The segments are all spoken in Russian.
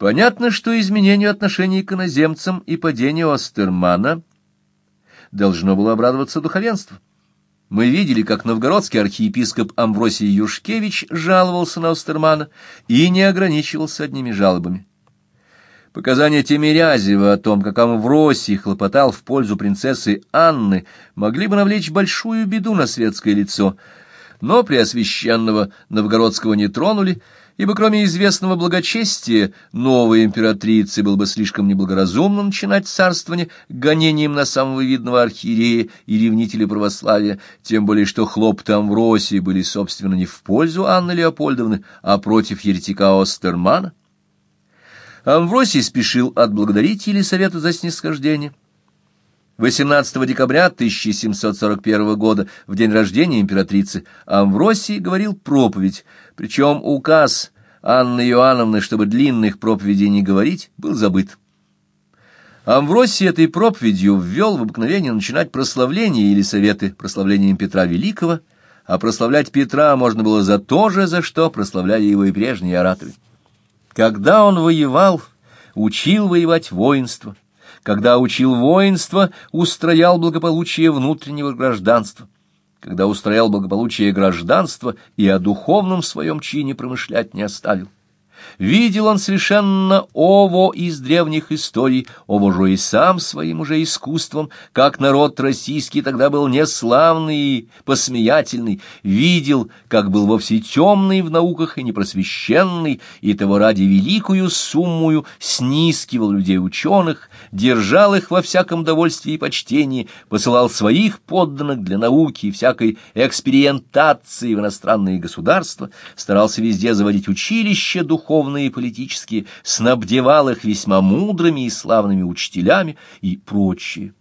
Понятно, что изменению отношений к иноземцам и падению Остермана должно было обрадоваться духовенство. Мы видели, как новгородский архиепископ Амвросий Юшкевич жаловался на Остермана и не ограничивался одними жалобами. Показания Тимирязева о том, как Амвросий хлопотал в пользу принцессы Анны, могли бы навлечь большую беду на светское лицо, но Преосвященного Новгородского не тронули, ибо кроме известного благочестия новой императрицы было бы слишком неблагоразумно начинать царствование гонением на самого видного архиерея и ревнителя православия, тем более что хлопоты Амвросии были, собственно, не в пользу Анны Леопольдовны, а против еретика Остермана. Амвросий спешил отблагодарить Елисавету за снисхождение, 18 декабря 1741 года, в день рождения императрицы, Амвросий говорил проповедь, причем указ Анны Иоанновны, чтобы длинных проповедей не говорить, был забыт. Амвросий этой проповедью ввел в обыкновение начинать прославление Елисаветы, прославлением Петра Великого, а прославлять Петра можно было за то же, за что прославляли его и прежние ораторы. Когда он воевал, учил воевать воинство, когда учил воинство, устроял благополучие внутреннего гражданства, когда устроял благополучие гражданства и о духовном своем чине промышлять не оставил. Видел он совершенно ово из древних историй, ово же и сам своим уже искусством, как народ российский тогда был неславный и посмеятельный, видел, как был вовсе темный в науках и непросвещенный, и того ради великую суммую снискивал людей-ученых, держал их во всяком довольстве и почтении, посылал своих подданных для науки и всякой экспериентации в иностранные государства, старался везде заводить училища духовные, духовные и политические, снабдевал их весьма мудрыми и славными учителями и прочее.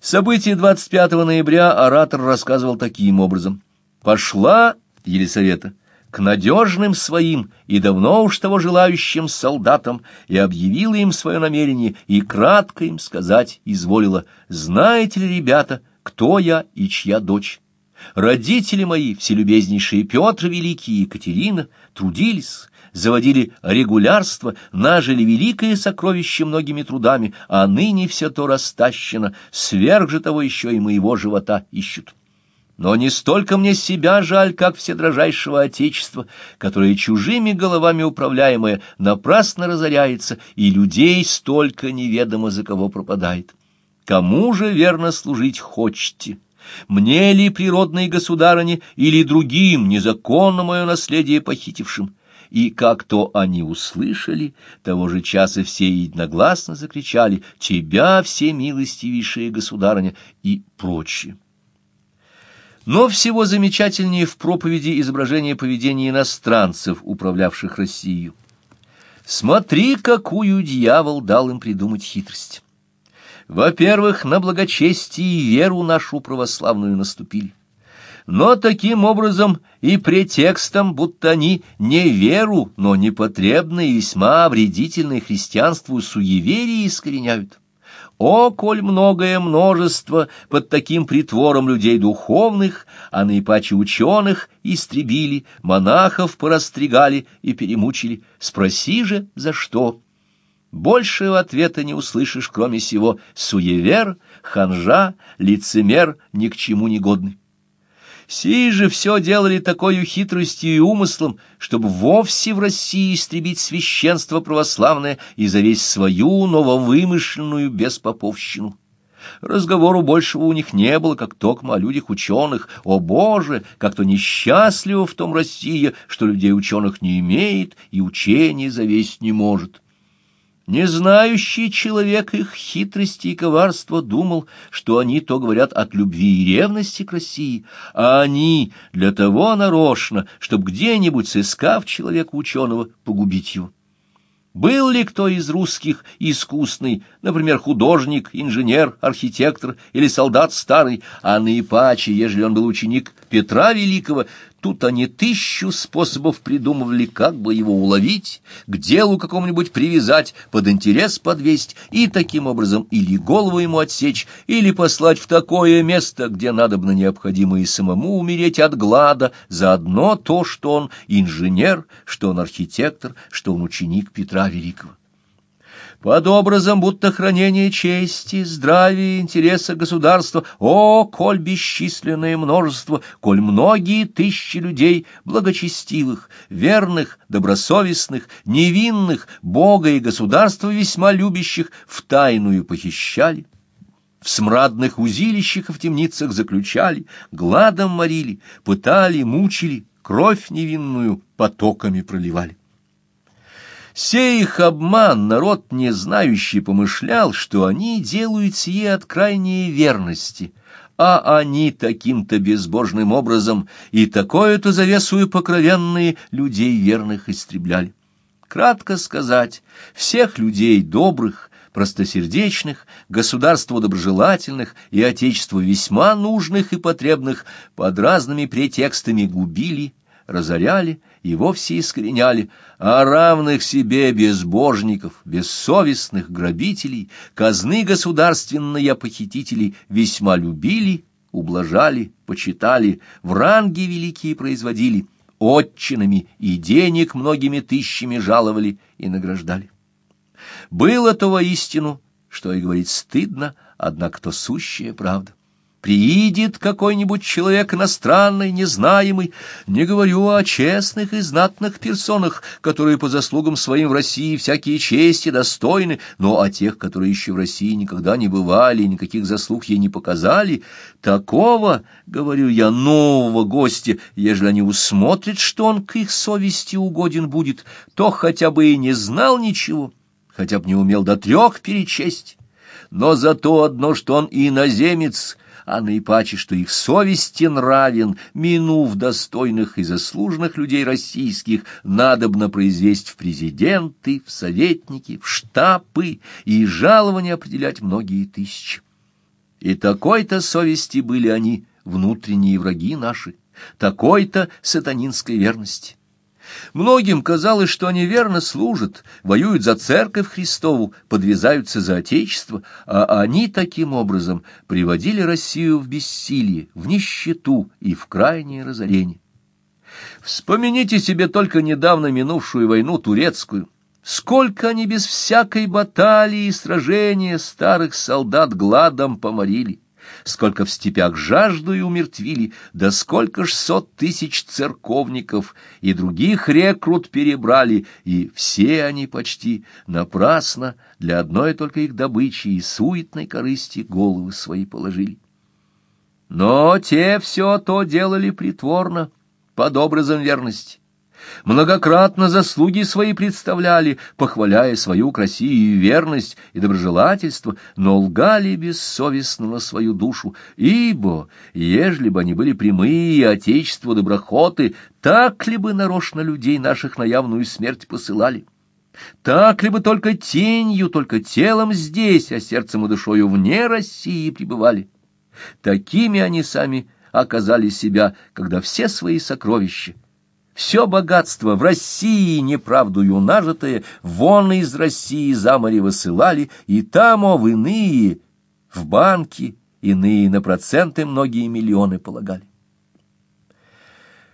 События 25 ноября оратор рассказывал таким образом. «Пошла Елисавета к надежным своим и давно уж того желающим солдатам и объявила им свое намерение и кратко им сказать изволила, знаете ли, ребята, кто я и чья дочь?» Родители мои, вселюбезнейшие Петр Великий и Екатерина, трудились, заводили регулярство, нажили великое сокровище многими трудами, а ныне все то растащено, сверх же того еще и моего живота ищут. Но не столько мне себя жаль, как все дрожайшего Отечества, которое чужими головами управляемое напрасно разоряется, и людей столько неведомо за кого пропадает. Кому же верно служить хочете? Мне ли природной государыне или другим, незаконно мое наследие похитившим? И как то они услышали, того же часа все единогласно закричали «Тебя, все милостивейшие государыня!» и прочее. Но всего замечательнее в проповеди изображение поведения иностранцев, управлявших Россией. Смотри, какую дьявол дал им придумать хитрость. Во-первых, на благочестие и веру нашу православную наступили. Но таким образом и претекстом, будто они не веру, но непотребные и весьма вредительные христианству суеверие искореняют. О, коль многое множество под таким притвором людей духовных, а наипаче ученых истребили, монахов порастригали и перемучили, спроси же, за что? Большего ответа не услышишь, кроме сего суевер, ханжа, лицемер, ни к чему не годный. Сии же все делали такой хитростью и умыслом, чтобы вовсе в России истребить священство православное и завесь свою нововымышленную беспоповщину. Разговору большего у них не было, как токмо о людях ученых. О, Боже, как-то несчастливо в том Россия, что людей ученых не имеет и учение завесть не может. Не знающий человек их хитрости и коварства думал, что они то говорят от любви и ревности к России, а они для того нарочно, чтобы где-нибудь, сыскав человека ученого, погубить его. Был ли кто из русских искусный, например, художник, инженер, архитектор или солдат старый, а наипаче, ежели он был ученик Петра Великого, Тут они тысячу способов придумывали, как бы его уловить, к делу какому-нибудь привязать, под интерес подвесить, и таким образом или голову ему отсечь, или послать в такое место, где надобно необходимо и самому умереть от глада, заодно то, что он инженер, что он архитектор, что он ученик Петра Великого под образом будто хранения чести, здравия интереса государства, о, коль бесчисленное множество, коль многие тысячи людей, благочестивых, верных, добросовестных, невинных, Бога и государства весьма любящих, в тайную похищали, в смрадных узилищах и в темницах заключали, гладом морили, пытали, мучили, кровь невинную потоками проливали. Сей их обман народ, не знающий, помышлял, что они делают сие от крайней верности, а они таким-то безбожным образом и такое-то завесую покровенные людей верных истребляли. Кратко сказать, всех людей добрых, простосердечных, государству доброжелательных и отечеству весьма нужных и потребных под разными претекстами губили, разоряли и вовсе искореняли, а равных себе безбожников, бессовестных грабителей, казны государственные похитителей весьма любили, ублажали, почитали, в ранги великие производили, отчинами и денег многими тысячами жаловали и награждали. Было то воистину, что и говорить стыдно, однако то сущая правда. Приидет какой-нибудь человек иностранный, незнаемый, не говорю о честных и знатных персонах, которые по заслугам своим в России всякие чести достойны, но о тех, которые еще в России никогда не бывали и никаких заслуг ей не показали, такого, говорю я, нового гостя, ежели они усмотрят, что он к их совести угоден будет, то хотя бы и не знал ничего, хотя бы не умел до трех перечесть, но за то одно, что он иноземец — а наипаче, что их совести нравен, минув достойных и заслуженных людей российских, надобно произвести в президенты, в советники, в штабы и жалования определять многие тысячи. И такой-то совести были они, внутренние враги наши, такой-то сатанинской верности. Многим казалось, что они верно служат, воюют за церковь Христову, подвязаются за Отечество, а они таким образом приводили Россию в бессилие, в нищету и в крайнее разорение. Вспомните себе только недавно минувшую войну турецкую. Сколько они без всякой баталии и сражения старых солдат гладом поморили сколько в степях жажду и умертвили, да сколько ж сот тысяч церковников и других рекрут перебрали, и все они почти напрасно для одной только их добычи и суетной корысти головы свои положили. Но те все то делали притворно, под образом верности многократно заслуги свои представляли, похваляя свою красивую верность и доброжелательство, но лгали бессовестно на свою душу, ибо, ежели бы они были прямые и отечеству доброхоты, так ли бы нарочно людей наших на явную смерть посылали? Так ли бы только тенью, только телом здесь, а сердцем и душою вне России пребывали? Такими они сами оказали себя, когда все свои сокровища все богатство в России неправдую нажитое вон из России за море высылали, и там, о, в иные, в банки, иные на проценты многие миллионы полагали.